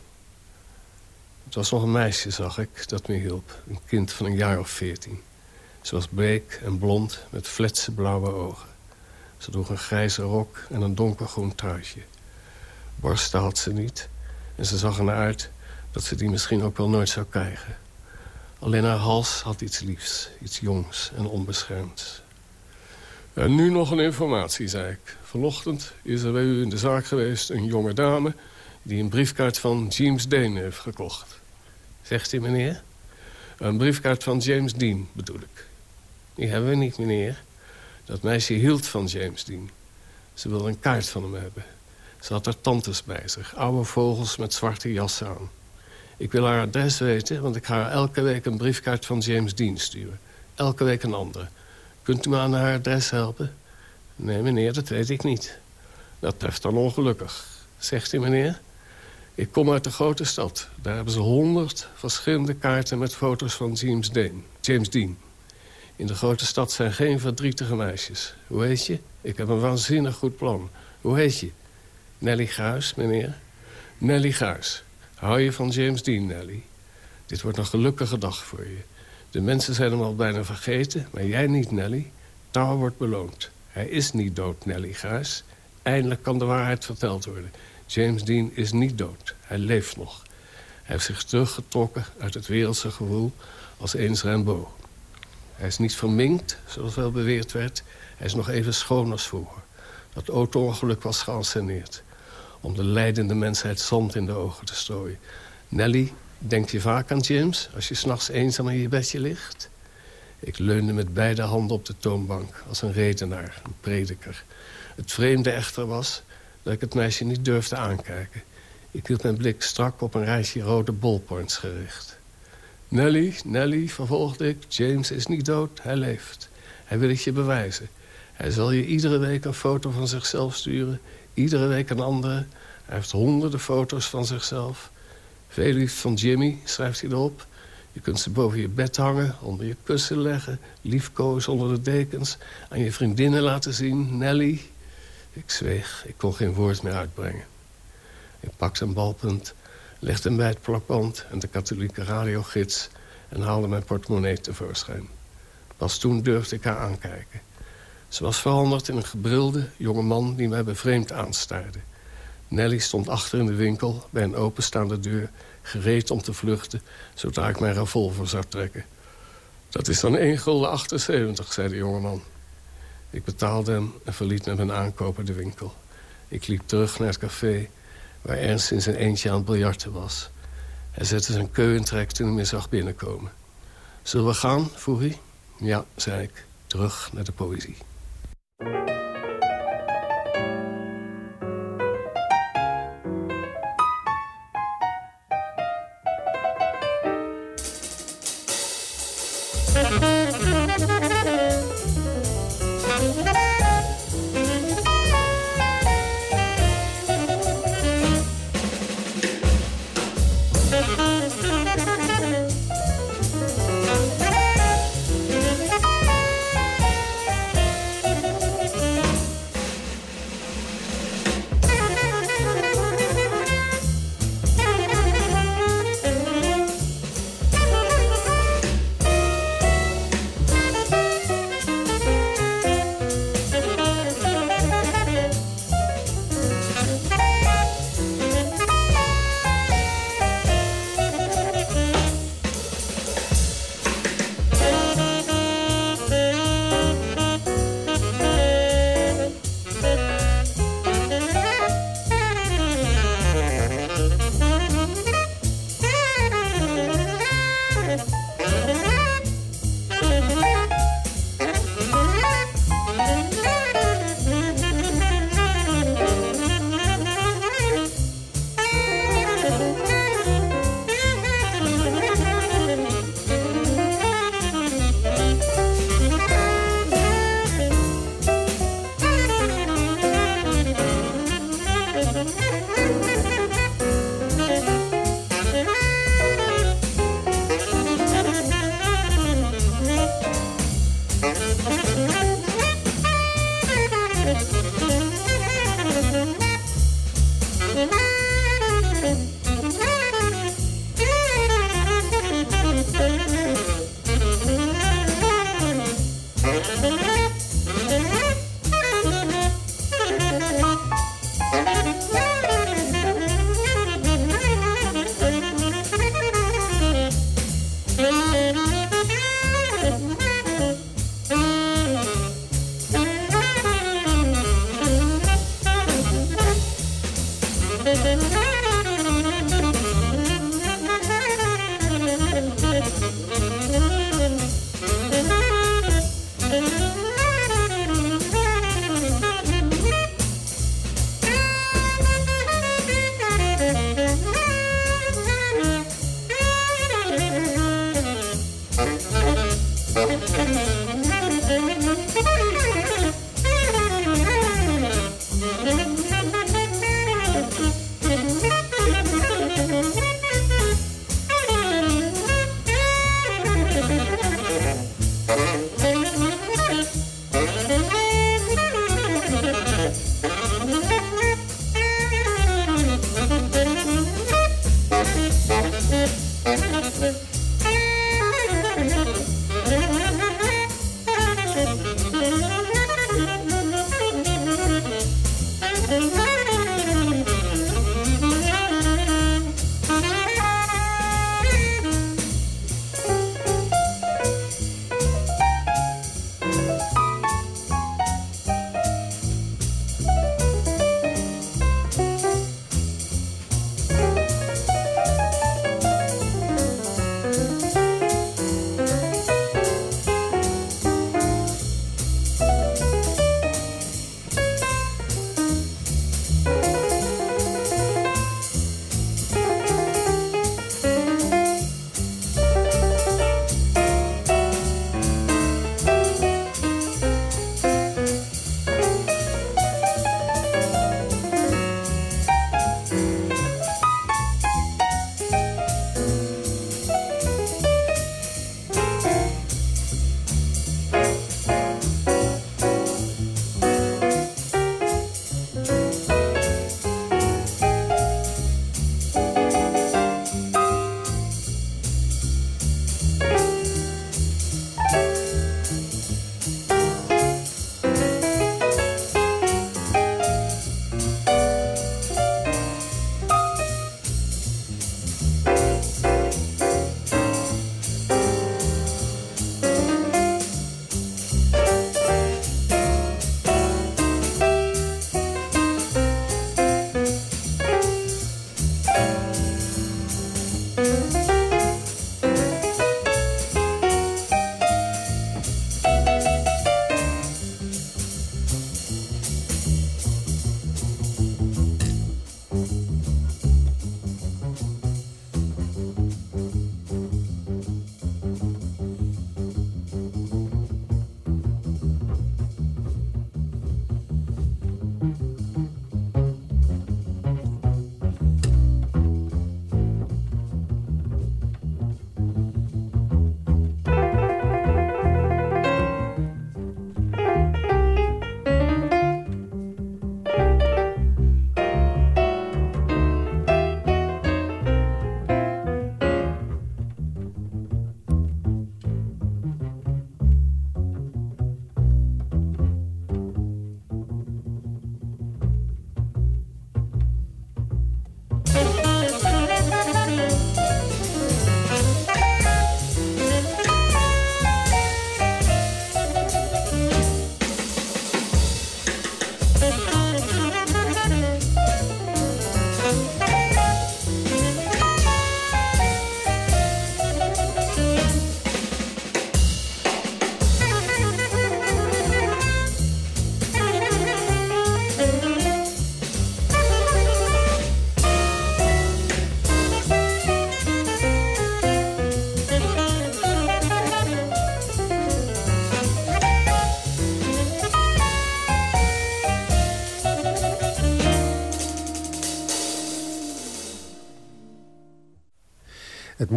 Het was nog een meisje, zag ik, dat me hielp. Een kind van een jaar of veertien. Ze was bleek en blond, met fletse blauwe ogen. Ze droeg een grijze rok en een donkergroen truitje. Borsten had ze niet. En ze zag ernaar uit dat ze die misschien ook wel nooit zou krijgen. Alleen haar hals had iets liefs, iets jongs en onbeschermds. En nu nog een informatie, zei ik. Vanochtend is er bij u in de zaak geweest een jonge dame... die een briefkaart van James Dean heeft gekocht. Zegt u, meneer? Een briefkaart van James Dean, bedoel ik. Die hebben we niet, meneer. Dat meisje hield van James Dean. Ze wilde een kaart van hem hebben. Ze had haar tantes bij zich. Oude vogels met zwarte jassen aan. Ik wil haar adres weten, want ik ga haar elke week een briefkaart van James Dean sturen. Elke week een andere. Kunt u me aan haar adres helpen? Nee, meneer, dat weet ik niet. Dat treft dan ongelukkig. Zegt u, meneer? Ik kom uit de grote stad. Daar hebben ze honderd verschillende kaarten met foto's van James Dean. James Dean. In de grote stad zijn geen verdrietige meisjes. Hoe heet je? Ik heb een waanzinnig goed plan. Hoe heet je? Nelly Gruis, meneer. Nelly Gruis. Hou je van James Dean, Nelly? Dit wordt een gelukkige dag voor je. De mensen zijn hem al bijna vergeten, maar jij niet, Nelly. Trouw wordt beloond. Hij is niet dood, Nelly Gruis. Eindelijk kan de waarheid verteld worden. James Dean is niet dood. Hij leeft nog. Hij heeft zich teruggetrokken uit het wereldse gewoel als eens Rimbaud. Hij is niet verminkt, zoals wel beweerd werd. Hij is nog even schoon als vroeger. Dat auto-ongeluk was geanceneerd. Om de leidende mensheid zand in de ogen te strooien. Nelly, denk je vaak aan James als je s'nachts eenzaam in je bedje ligt? Ik leunde met beide handen op de toonbank als een redenaar, een prediker. Het vreemde echter was dat ik het meisje niet durfde aankijken. Ik hield mijn blik strak op een rijtje rode bolpoints gericht. Nelly, Nelly, vervolgde ik, James is niet dood, hij leeft. Hij wil het je bewijzen. Hij zal je iedere week een foto van zichzelf sturen. Iedere week een andere. Hij heeft honderden foto's van zichzelf. Veel lief van Jimmy, schrijft hij erop. Je kunt ze boven je bed hangen, onder je kussen leggen... liefkozen onder de dekens, aan je vriendinnen laten zien. Nelly. Ik zweeg, ik kon geen woord meer uitbrengen. Ik pakte een balpunt, legde hem bij het plakband... en de katholieke radiogids en haalde mijn portemonnee tevoorschijn. Pas toen durfde ik haar aankijken. Ze was veranderd in een gebrilde jonge man die mij bevreemd aanstaarde. Nelly stond achter in de winkel bij een openstaande deur... gereed om te vluchten zodra ik mijn revolver zou trekken. Dat is dan 1 gulden 78, zei de jongeman. Ik betaalde hem en verliet met mijn aankoper de winkel. Ik liep terug naar het café waar Ernst in zijn eentje aan het biljarten was. Hij zette zijn keu in trek toen hij me zag binnenkomen. Zullen we gaan, vroeg hij. Ja, zei ik, terug naar de poëzie. it.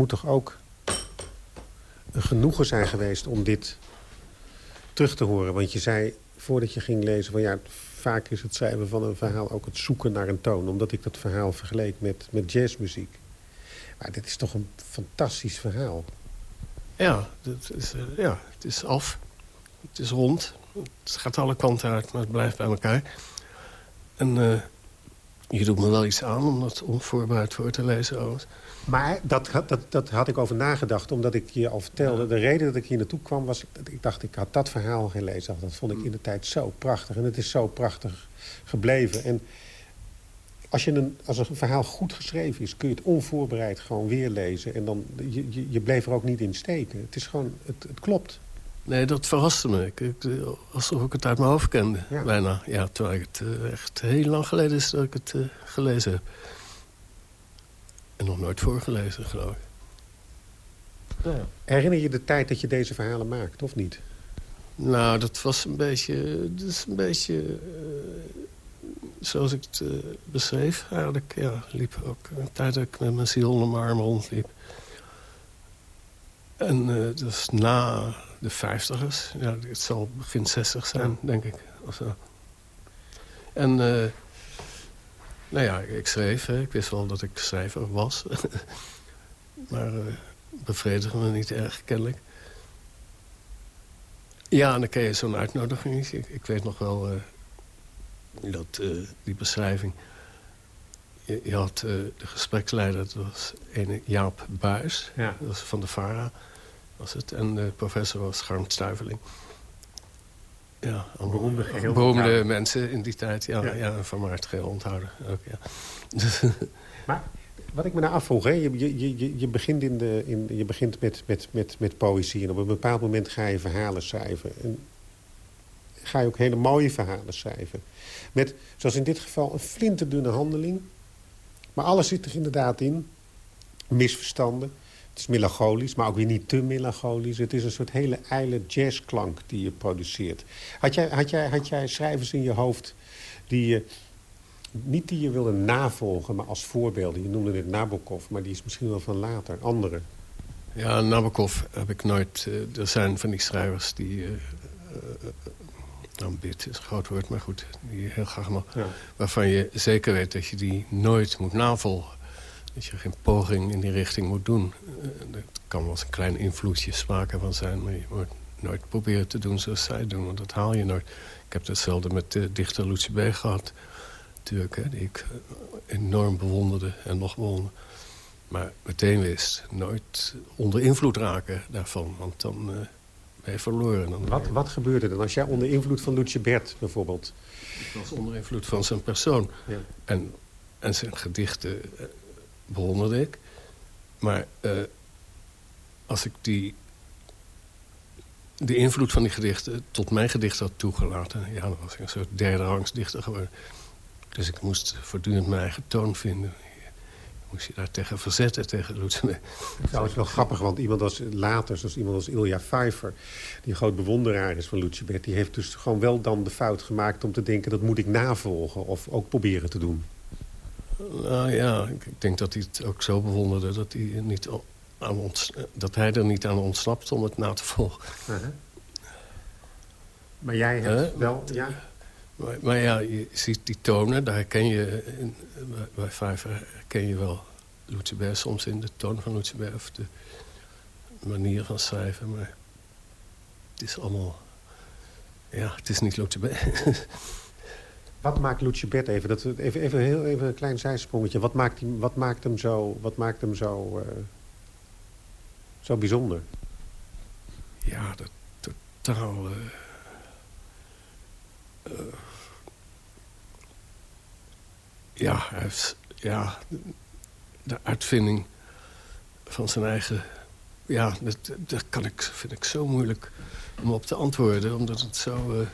Toch ook een genoegen zijn geweest om dit terug te horen. Want je zei voordat je ging lezen... van ja, vaak is het schrijven van een verhaal ook het zoeken naar een toon. Omdat ik dat verhaal vergeleek met, met jazzmuziek. Maar dit is toch een fantastisch verhaal. Ja, het is, eh, ja, het is af. Het is rond. Het gaat alle kanten uit, maar het blijft bij elkaar. En eh, je doet me wel iets aan om dat onvoorbereid voor te lezen. Maar dat, had- dat, dat had ik over nagedacht, omdat ik je al vertelde. De reden dat ik hier naartoe kwam was... dat ik dacht, ik had dat verhaal gelezen. Dat vond ik in de tijd zo prachtig. En het is zo prachtig gebleven. En als, je een, als een verhaal goed geschreven is... kun je het onvoorbereid gewoon weer lezen. En dan, je, je, je bleef er ook niet in steken. Het is gewoon, het, het klopt. Nee, dat verraste me. Ik, ik, alsof ik het uit mijn hoofd kende, Ja. bijna. Ja, terwijl ik het eh, echt heel lang geleden is dat ik het eh, gelezen heb. En nog nooit voorgelezen, geloof ik. Herinner je de tijd dat je deze verhalen maakt, of niet? Nou, dat was een beetje... Dat is een beetje... eh, zoals ik het eh, beschreef, eigenlijk. Ja, liep ook een tijd dat ik met mijn ziel onder mijn arm rondliep. En eh, dat is na de vijftigers. Ja, het zal begin zestig zijn, denk ik. Of zo. En... eh, nou ja, ik schreef. Hè. Ik wist wel dat ik schrijver was. <laughs> maar eh bevredigde me niet erg, kennelijk. Ja, en dan kreeg je zo'n uitnodiging. Ik, ik weet nog wel... eh, dat, uh, die beschrijving... Je, je had uh, de gespreksleider, dat was ene Jaap Buis. Ja. Dat was van de VARA, was het. En de professor was Garm Stuiveling. Ja, Beroemde geheel beroemde mensen in die tijd. Ja, Ja. ja. Van Maart geheel onthouden. Ook, ja. <laughs> Maar wat ik me nou afvroeg, hè, je, je, je, je begint, in de, in, je begint met, met, met, met poëzie... en op een bepaald moment ga je verhalen schrijven. En ga je ook hele mooie verhalen schrijven. Met, zoals in dit geval, een flinterdunne handeling. Maar alles zit er inderdaad in. Misverstanden. Het is melancholisch, maar ook weer niet te melancholisch. Het is een soort hele ijle jazzklank die je produceert. Had jij, had jij, had jij schrijvers in je hoofd die je niet die je wilde navolgen, maar als voorbeelden. Je noemde net Nabokov, maar die is misschien wel van later. Andere. Ja, Nabokov heb ik nooit... eh, er zijn van die schrijvers die... eh uh, ambit is een groot woord, maar goed. Die heel graag. Ja. Waarvan je zeker weet dat je die nooit moet navolgen. Dat je geen poging in die richting moet doen. Uh, er kan wel eens een klein invloedje sprake van zijn... maar je moet nooit proberen te doen zoals zij doen. Want dat haal je nooit. Ik heb hetzelfde met de dichter Lucie B. gehad. Natuurlijk, hè, die ik eh, enorm bewonderde en nog bewonder. Maar meteen wist, nooit onder invloed raken daarvan. Want dan uh, ben je verloren. Dan Wat, wat gebeurde er dan? Als jij onder invloed van Lucie Bert bijvoorbeeld... Ik was onder invloed van zijn persoon. Ja. En, en zijn gedichten bewonderde ik. Maar uh, als ik die, de invloed van die gedichten tot mijn gedicht had toegelaten... ja, dan was ik een soort derde rangs dichter geworden. Dus ik moest voortdurend mijn eigen toon vinden. Moest je daar tegen verzetten, tegen Lutzen. Nou, is wel grappig, want iemand als later, zoals iemand als Ilja Pfeiffer... die een groot bewonderaar is van Lucebert... die heeft dus gewoon wel dan de fout gemaakt om te denken... dat moet ik navolgen of ook proberen te doen. Nou ja, ik denk dat hij het ook zo bewonderde... dat hij, niet aan ons, dat hij er niet aan ontsnapt om het na te volgen. Uh -huh. Maar jij hebt wel... Ja. Maar, maar, ja, je ziet die tonen, daar herken je... In, bij, bij Pfeiffer herken je wel Lucebert soms in de toon van Lucebert... of de manier van schrijven, maar... het is allemaal... Ja, het is niet Lucebert. <laughs> Wat maakt Lucebert even, dat, even, even, heel, even een klein zijsprongetje... wat maakt, die, wat maakt hem zo, wat maakt hem zo, uh, zo bijzonder? Ja, dat totaal... Uh, Uh, ja, heeft, ja, de uitvinding van zijn eigen... Ja, dat, dat kan ik, vind ik zo moeilijk om op te antwoorden, omdat het zo...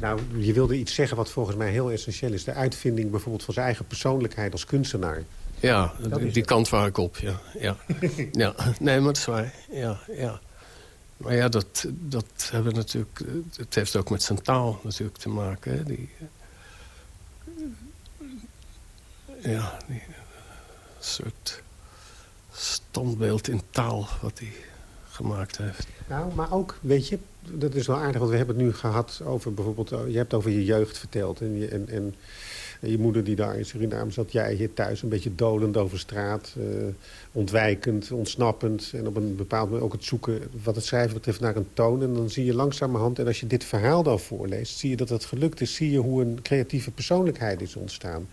Nou, je wilde iets zeggen wat volgens mij heel essentieel is. De uitvinding bijvoorbeeld van zijn eigen persoonlijkheid als kunstenaar. Ja, die, kant waar ik op, ja. ja. <laughs> ja. Nee, maar dat is waar, ja, ja. Maar ja, dat, dat hebben natuurlijk... Het heeft ook met zijn taal natuurlijk te maken. Hè? Die, ja, die soort standbeeld in taal wat hij gemaakt heeft. Nou, maar ook, weet je, dat is wel aardig, want we hebben het nu gehad over bijvoorbeeld... Je hebt over je jeugd verteld en je, en, en je moeder die daar in Suriname zat, jij hier thuis een beetje dolend over straat. Uh, ontwijkend, ontsnappend. En op een bepaald moment ook het zoeken wat het schrijven betreft naar een toon. En dan zie je langzamerhand, en als je dit verhaal dan voorleest... zie je dat het gelukt is, zie je hoe een creatieve persoonlijkheid is ontstaan.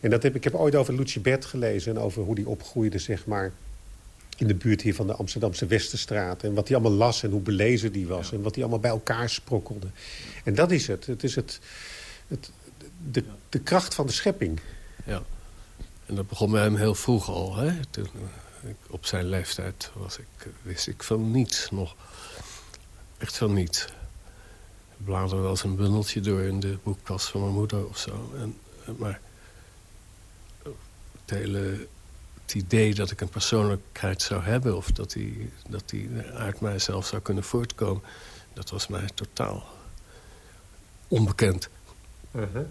En dat heb, ik heb ooit over Lucibert gelezen en over hoe die opgroeide, zeg maar in de buurt hier van de Amsterdamse Westerstraat. En wat hij allemaal las en hoe belezen die was. Ja. En wat hij allemaal bij elkaar sprokkelde. En dat is het. Het is het, het, de, de kracht van de schepping. Ja. En dat begon bij hem heel vroeg al. Hè? Toen, ik, op zijn leeftijd was ik, wist ik van niets nog. Echt van niets. Ik bladerde wel eens een bundeltje door in de boekkast van mijn moeder of zo. En, maar het hele het idee dat ik een persoonlijkheid zou hebben... of dat die, dat die uit mijzelf zou kunnen voortkomen... dat was mij totaal onbekend. Uh -huh.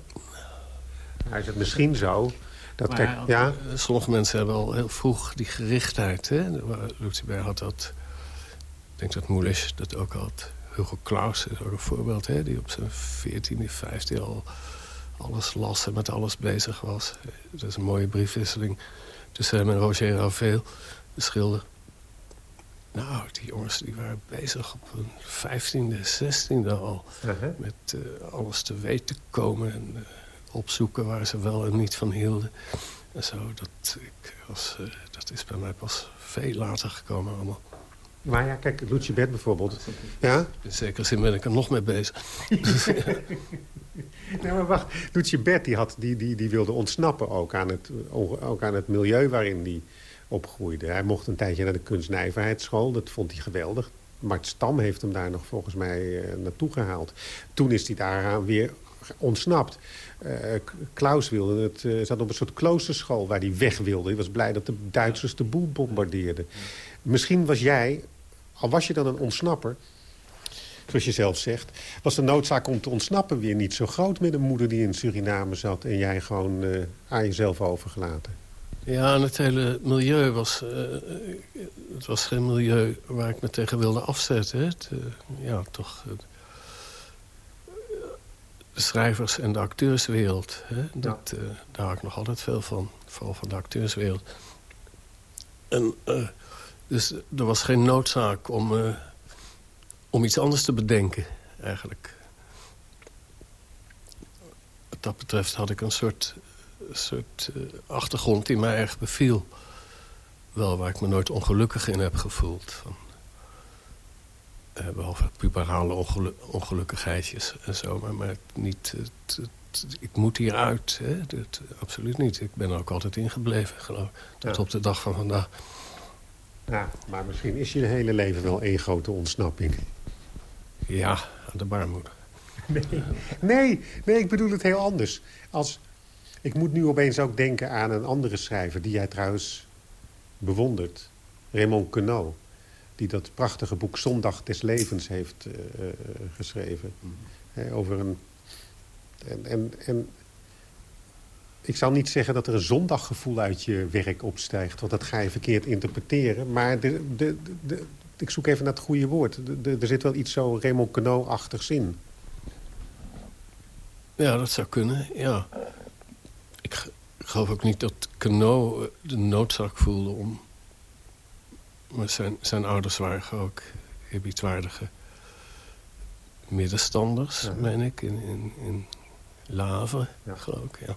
Hij is het misschien zo... Dat maar kijk, ja? Sommige mensen hebben al heel vroeg die gerichtheid. Hè? Lucibert had dat... Ik denk dat Moelisch dat ook had. Hugo Claus is ook een voorbeeld. Hè? Die op zijn 14e, 15e al alles las en met alles bezig was. Dat is een mooie briefwisseling tussen hem en Roger Ravel, de schilder. Nou, die jongens die waren bezig op hun vijftiende, zestiende al. Uh -huh. Met uh, alles te weten komen. En, uh, opzoeken waar ze wel en niet van hielden. En zo, dat, ik was, dat is bij mij pas veel later gekomen allemaal. Maar ja, kijk, Lucibet bijvoorbeeld. Ja? In zekere zin ben ik er nog mee bezig. <laughs> nee, maar wacht. Lucibet die, had, die, die, die wilde ontsnappen ook aan, het, ook aan het milieu waarin hij opgroeide. Hij mocht een tijdje naar de kunstnijverheidsschool. Dat vond hij geweldig. Mart Stam heeft hem daar nog volgens mij uh, naartoe gehaald. Toen is hij daaraan weer ontsnapt. Uh, Klaus wilde het, uh, zat op een soort kloosterschool waar hij weg wilde. Hij was blij dat de Duitsers de boel bombardeerden. Misschien was jij, al was je dan een ontsnapper... zoals je zelf zegt... was de noodzaak om te ontsnappen weer niet zo groot... met een moeder die in Suriname zat... en jij gewoon uh, aan jezelf overgelaten. Ja, en het hele milieu was... het was geen milieu waar ik me tegen wilde afzetten. Het, ja, toch de schrijvers- en de acteurswereld. Hè? Dat, uh, daar hou ik nog altijd veel van. Vooral van de acteurswereld. En, uh, dus er was geen noodzaak om, uh, om iets anders te bedenken, eigenlijk. Wat dat betreft had ik een soort, soort achtergrond die mij erg beviel. Wel waar ik me nooit ongelukkig in heb gevoeld. Van, uh, behalve puberale ongelu ongelukkigheidjes en zo. Maar, maar niet, het, het, ik moet hieruit. Hè? Dat, absoluut niet. Ik ben er ook altijd ingebleven, geloof ik. Tot ja. op de dag van vandaag. Ja, maar misschien is je hele leven wel één grote ontsnapping. Ja, aan de baarmoeder. Nee, nee, nee, ik bedoel het heel anders. Als, ik moet nu opeens ook denken aan een andere schrijver... die jij trouwens bewondert. Raymond Queneau die dat prachtige boek Zondag des Levens heeft uh, uh, geschreven. Mm. Over een... En, en, en ik zal niet zeggen dat er een zondaggevoel uit je werk opstijgt. Want dat ga je verkeerd interpreteren. Maar de, de, de, ik zoek even naar het goede woord. er zit wel iets zo Raymond Queneau-achtigs in. Ja, dat zou kunnen, ja. Ik, ik geloof ook niet dat Queneau de noodzaak voelde om maar zijn, zijn ouders waren ook eerbiedwaardige middenstanders, ja. meen ik, in, in, in Laven, ja. geloof ik, ja.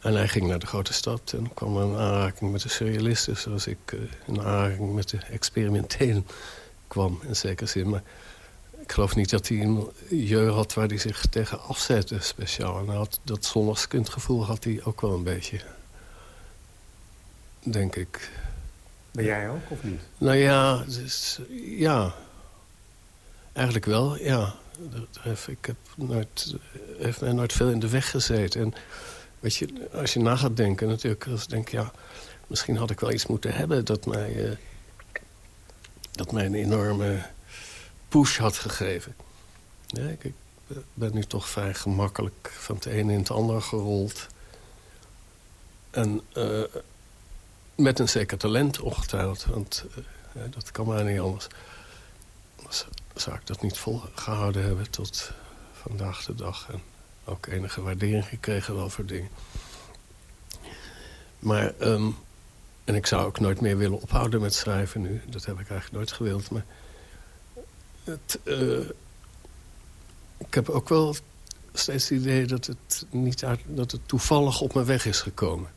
En hij ging naar de grote stad en kwam in aanraking met de surrealisten... zoals ik uh, in aanraking met de experimentelen kwam, in zekere zin. Maar ik geloof niet dat hij een jeu had waar hij zich tegen afzette, speciaal. En hij had dat zondagskundgevoel had hij ook wel een beetje denk ik. Ben jij ook, of niet? Nou ja, dus, ja. Eigenlijk wel, ja. Ik heb nooit, heeft mij nooit veel in de weg gezeten. En je, als je na gaat denken natuurlijk... Als denk, ja, misschien had ik wel iets moeten hebben... dat mij, uh, dat mij een enorme push had gegeven. Ik, ben nu toch vrij gemakkelijk van het ene in het andere gerold. En... Uh, met een zeker talent, ongetwijfeld. Want uh, dat kan maar niet anders. Anders zou ik dat niet volgehouden hebben tot vandaag de dag. Ook enige waardering gekregen wel voor dingen. Maar, um, en ik zou ook nooit meer willen ophouden met schrijven nu. Dat heb ik eigenlijk nooit gewild. Maar het, uh, ik heb ook wel steeds het idee dat het, niet dat het toevallig op mijn weg is gekomen.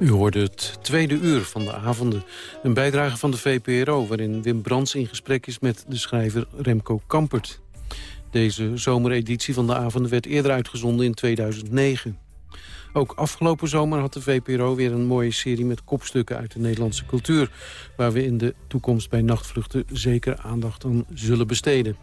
U hoorde het tweede uur van de avonden. Een bijdrage van de VPRO waarin Wim Brands in gesprek is met de schrijver Remco Kampert. Deze zomereditie van de avonden werd eerder uitgezonden in 2009. Ook afgelopen zomer had de VPRO weer een mooie serie met kopstukken uit de Nederlandse cultuur... waar we in de toekomst bij nachtvluchten zeker aandacht aan zullen besteden.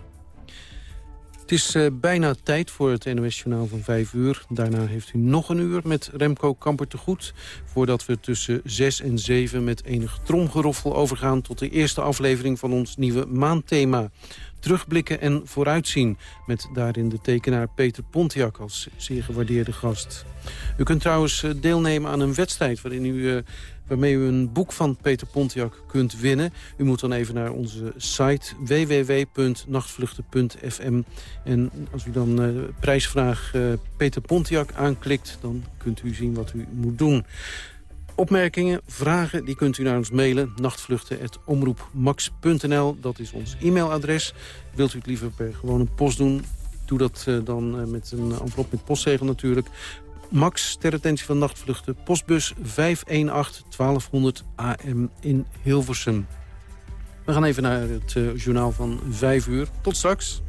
Het is uh, bijna tijd voor het NOS-journaal van 5 uur. Daarna heeft u nog een uur met Remco Kamper te goed... voordat we tussen 6 en 7 met enig tromgeroffel overgaan... tot de eerste aflevering van ons nieuwe maandthema. Terugblikken en vooruitzien... met daarin de tekenaar Peter Pontiac als zeer gewaardeerde gast. U kunt trouwens eh, deelnemen aan een wedstrijd... waarin u... Uh, waarmee u een boek van Peter Pontiac kunt winnen. U moet dan even naar onze site www.nachtvluchten.fm. En als u dan uh, prijsvraag uh, Peter Pontiac aanklikt... dan kunt u zien wat u moet doen. Opmerkingen, vragen, die kunt u naar ons mailen. nachtvluchten.omroepmax.nl, dat is ons e-mailadres. Wilt u het liever per gewone post doen... Doe dat uh, dan met een envelop met postzegel natuurlijk. Max, ter attentie van nachtvluchten, postbus 518 1200 AM in Hilversum. We gaan even naar het uh, journaal van 5 uur. Tot straks.